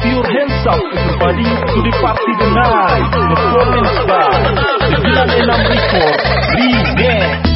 hands up everybody to the party tonight. Performance by 96 Record Remix.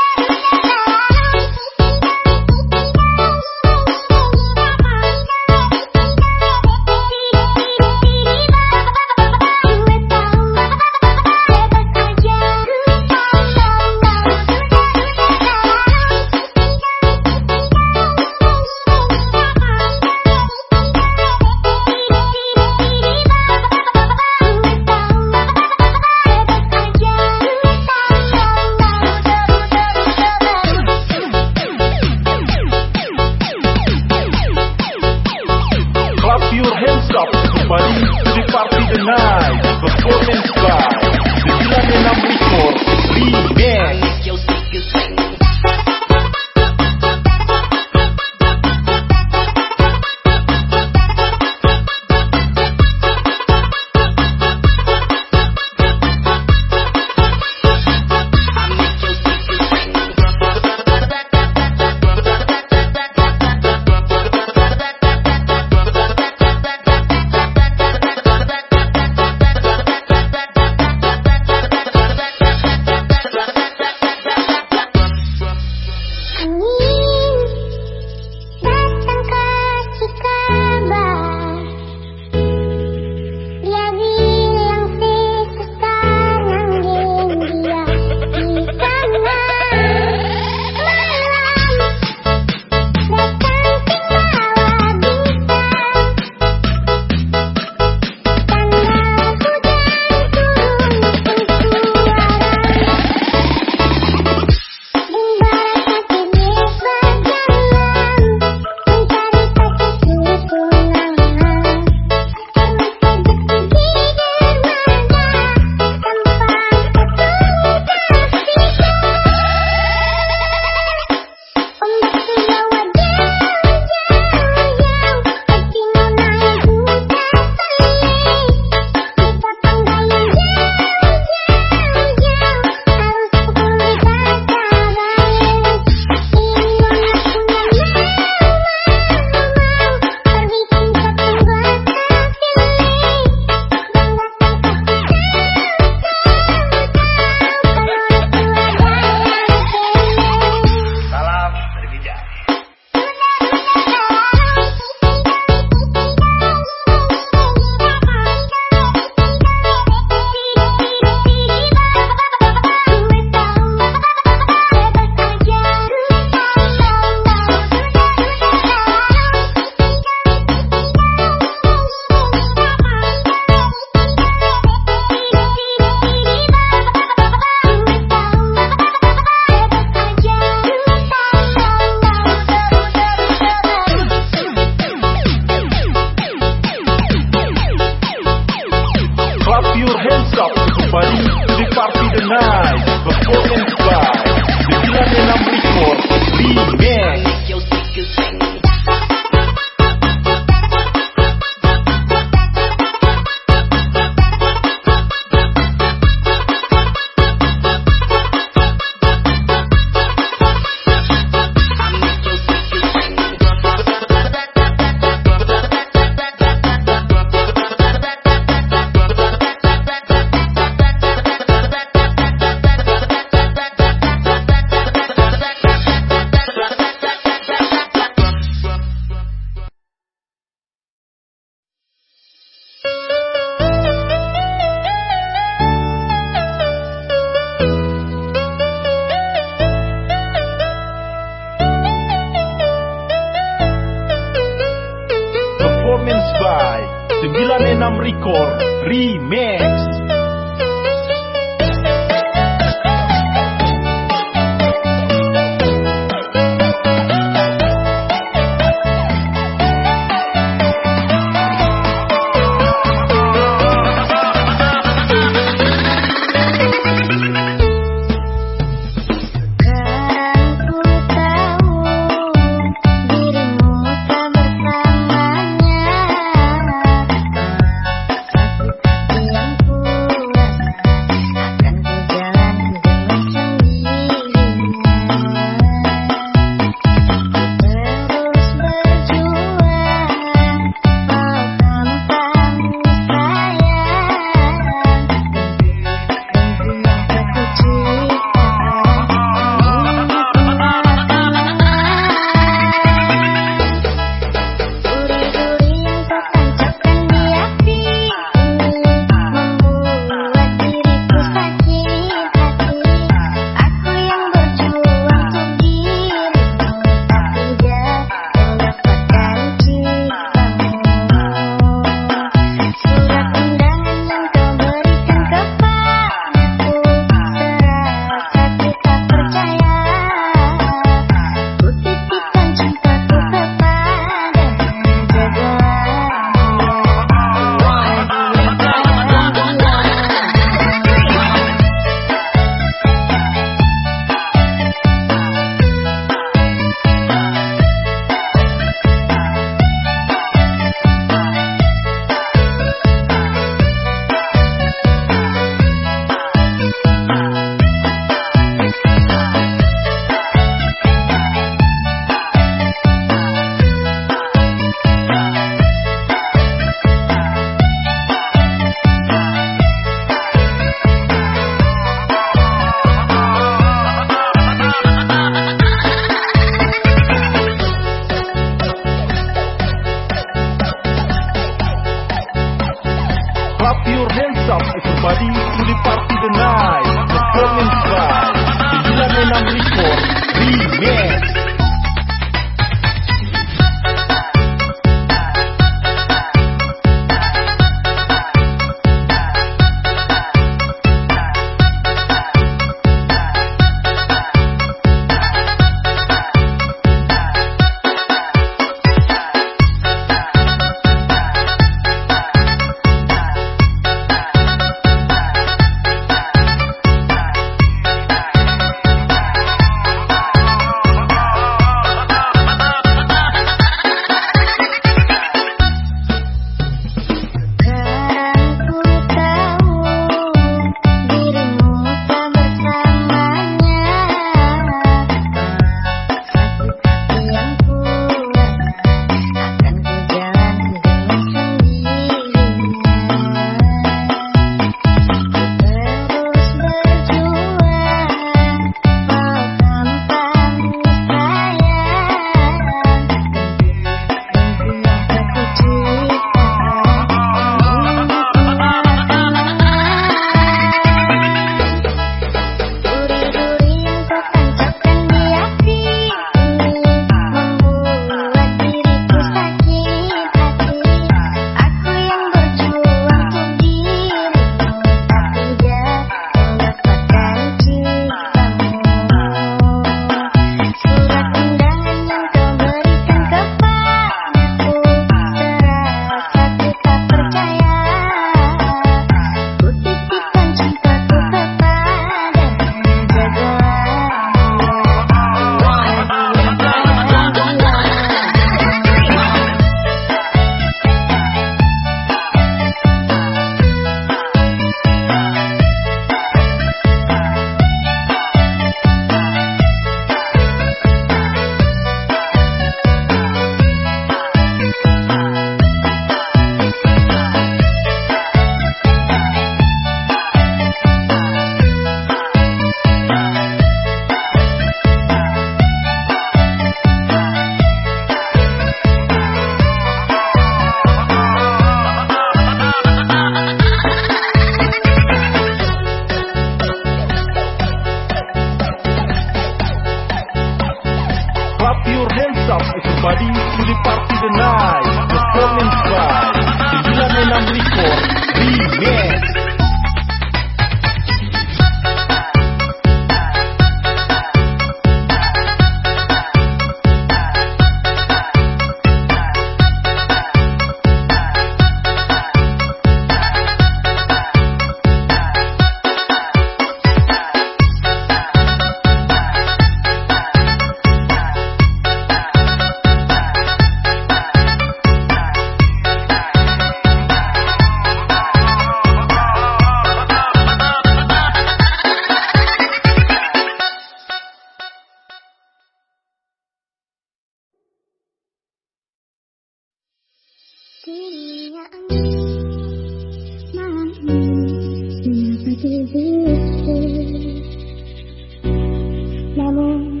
Namun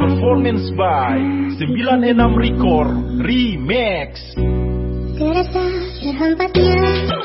Performance by 96 Record Remix. Terasa terhempasnya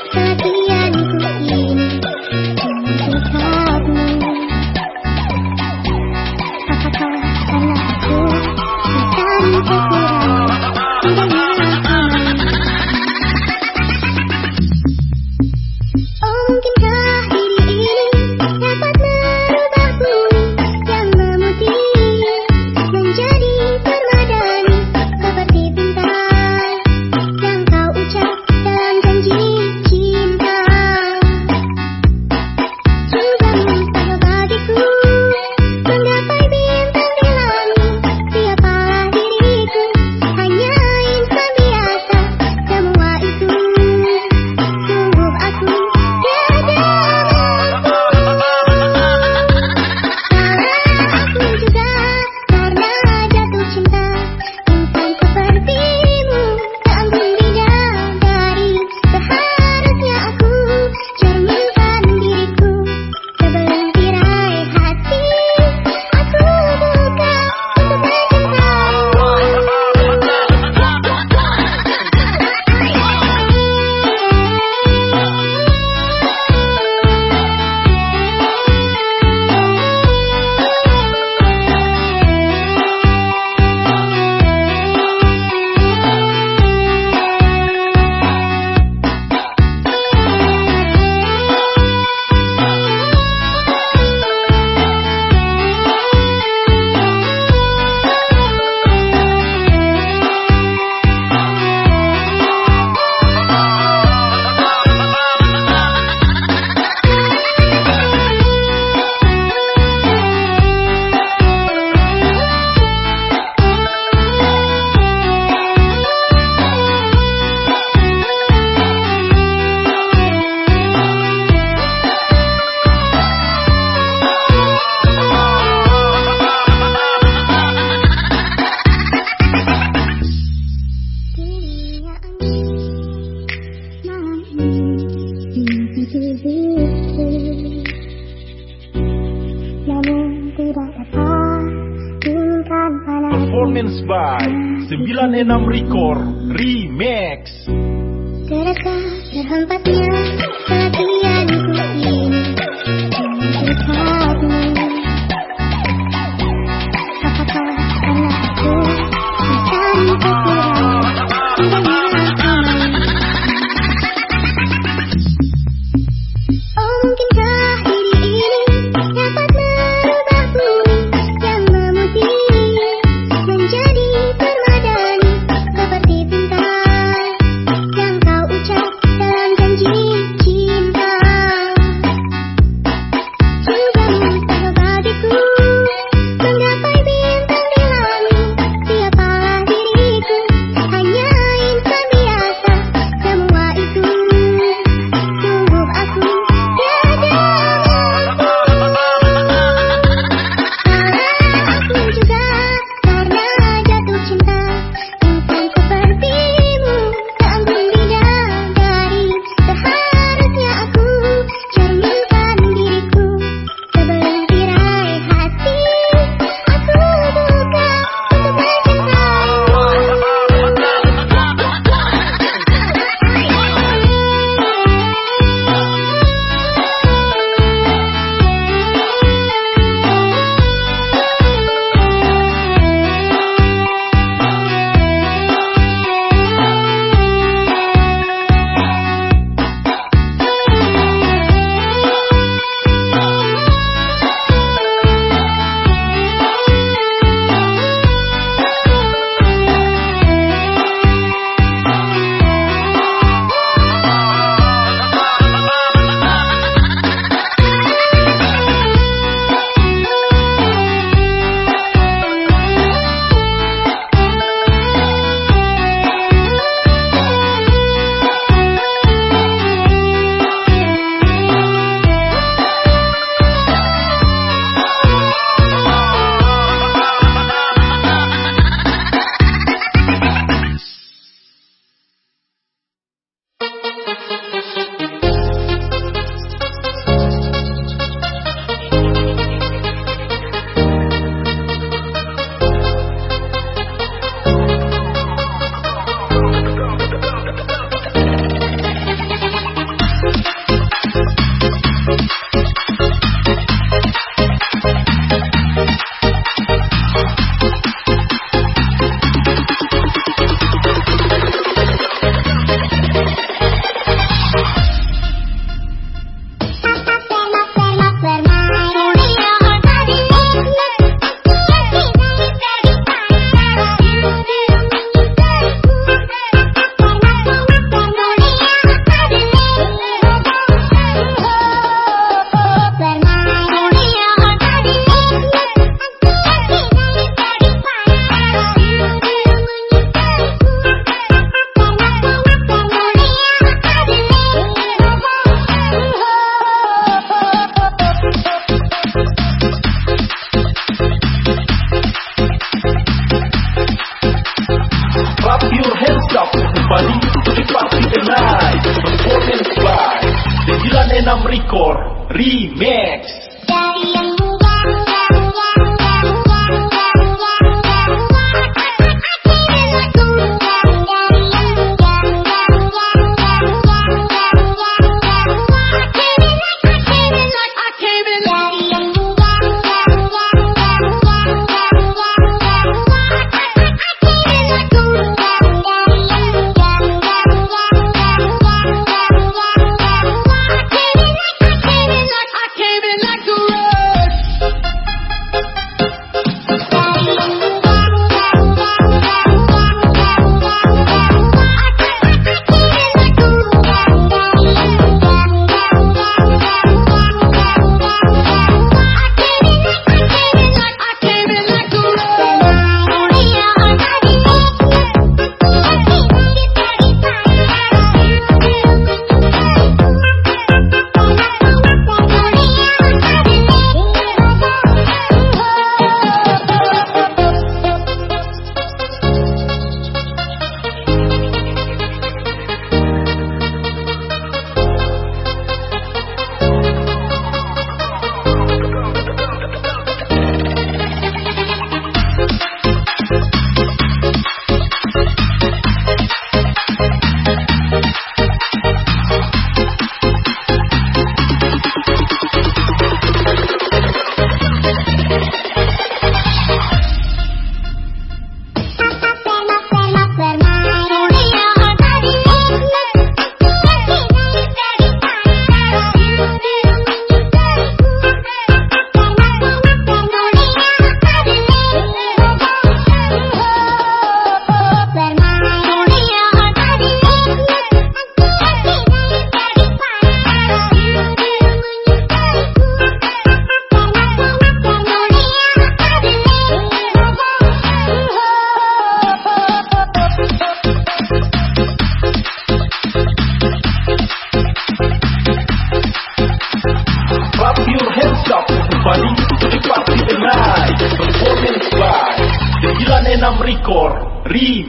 Record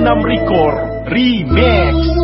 96 Record Remix